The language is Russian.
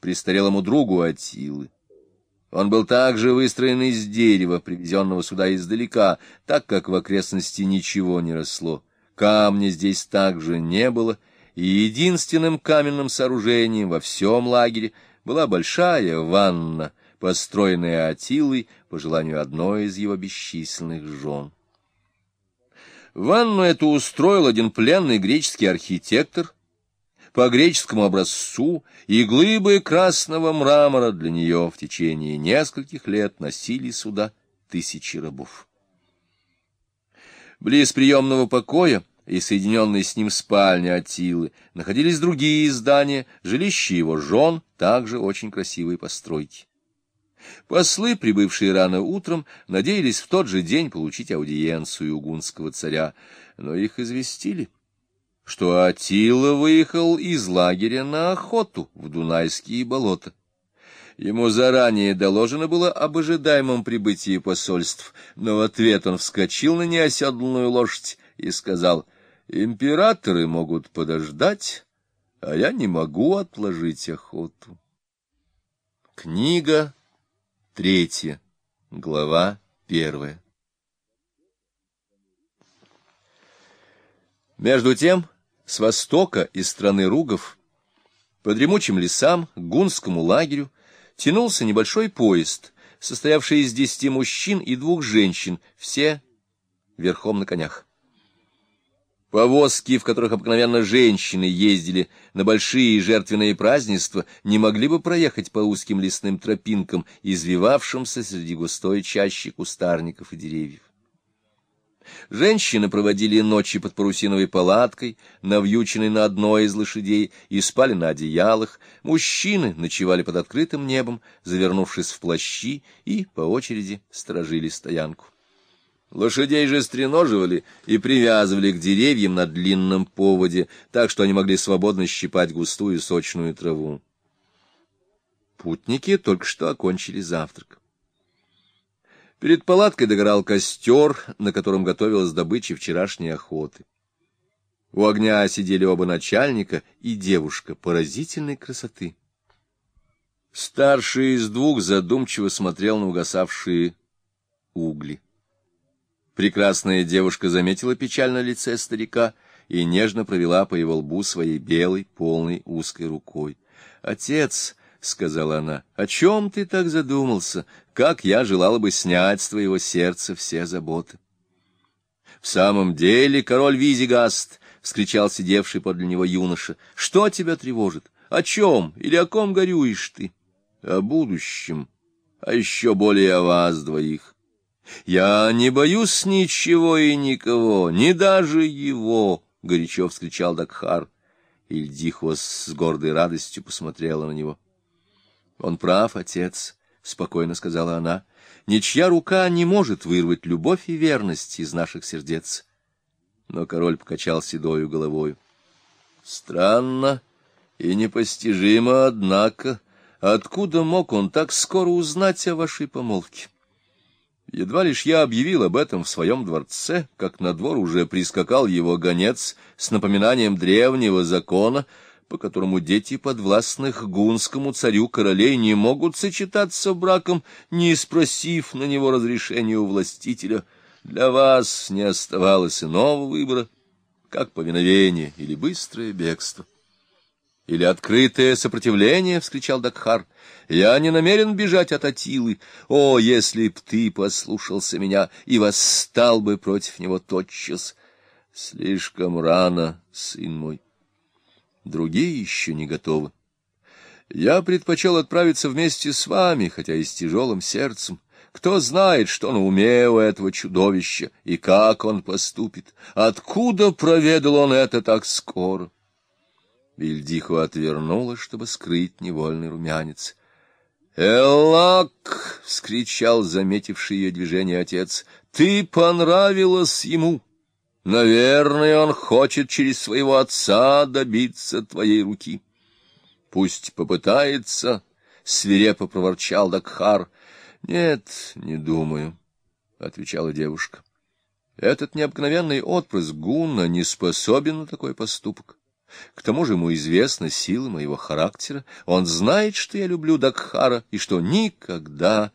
престарелому другу Атилы. Он был также выстроен из дерева, привезенного сюда издалека, так как в окрестности ничего не росло. Камня здесь также не было, и единственным каменным сооружением во всем лагере была большая ванна, построенная Атилой по желанию одной из его бесчисленных жен. Ванну эту устроил один пленный греческий архитектор по греческому образцу, и глыбы красного мрамора для нее в течение нескольких лет носили сюда тысячи рабов. Близ приемного покоя и соединенной с ним спальня Атилы находились другие здания, жилища его жен, также очень красивые постройки. Послы, прибывшие рано утром, надеялись в тот же день получить аудиенцию у гунского царя, но их известили, что Атила выехал из лагеря на охоту в Дунайские болота. Ему заранее доложено было об ожидаемом прибытии посольств, но в ответ он вскочил на неоседланную лошадь и сказал, «Императоры могут подождать, а я не могу отложить охоту». Книга Третья. Глава первая. Между тем, с востока из страны Ругов, по дремучим лесам, к гунскому лагерю, тянулся небольшой поезд, состоявший из десяти мужчин и двух женщин, все верхом на конях. Повозки, в которых обыкновенно женщины ездили на большие жертвенные празднества, не могли бы проехать по узким лесным тропинкам, извивавшимся среди густой чащи кустарников и деревьев. Женщины проводили ночи под парусиновой палаткой, навьюченной на одной из лошадей, и спали на одеялах. Мужчины ночевали под открытым небом, завернувшись в плащи, и по очереди сторожили стоянку. Лошадей же стреноживали и привязывали к деревьям на длинном поводе, так что они могли свободно щипать густую сочную траву. Путники только что окончили завтрак. Перед палаткой догорал костер, на котором готовилась добыча вчерашней охоты. У огня сидели оба начальника и девушка поразительной красоты. Старший из двух задумчиво смотрел на угасавшие угли. Прекрасная девушка заметила печаль на лице старика и нежно провела по его лбу своей белой, полной, узкой рукой. — Отец, — сказала она, — о чем ты так задумался? Как я желала бы снять с твоего сердца все заботы. — В самом деле, король Визигаст, — вскричал сидевший подле него юноша, — что тебя тревожит? О чем или о ком горюешь ты? — О будущем, а еще более о вас двоих. «Я не боюсь ничего и никого, ни даже его!» — горячо вскричал Дакхар. Ильдихос с гордой радостью посмотрела на него. «Он прав, отец», — спокойно сказала она. «Ничья рука не может вырвать любовь и верность из наших сердец». Но король покачал седою головою. «Странно и непостижимо, однако, откуда мог он так скоро узнать о вашей помолвке?» Едва лишь я объявил об этом в своем дворце, как на двор уже прискакал его гонец с напоминанием древнего закона, по которому дети подвластных гунскому царю королей не могут сочетаться браком, не спросив на него разрешения у властителя. Для вас не оставалось иного выбора, как повиновение или быстрое бегство. Или открытое сопротивление, — вскричал Дакхар. — Я не намерен бежать от Атилы. О, если б ты послушался меня и восстал бы против него тотчас! Слишком рано, сын мой. Другие еще не готовы. Я предпочел отправиться вместе с вами, хотя и с тяжелым сердцем. Кто знает, что на уме у этого чудовища, и как он поступит, откуда проведал он это так скоро? Вильдиху отвернулась, чтобы скрыть невольный румянец. «Эллак!» — вскричал заметивший ее движение отец. «Ты понравилась ему! Наверное, он хочет через своего отца добиться твоей руки. Пусть попытается!» — свирепо проворчал Дакхар. «Нет, не думаю», — отвечала девушка. «Этот необыкновенный отпрыск Гунна не способен на такой поступок. К тому же ему известна сила моего характера. Он знает, что я люблю Дакхара, и что никогда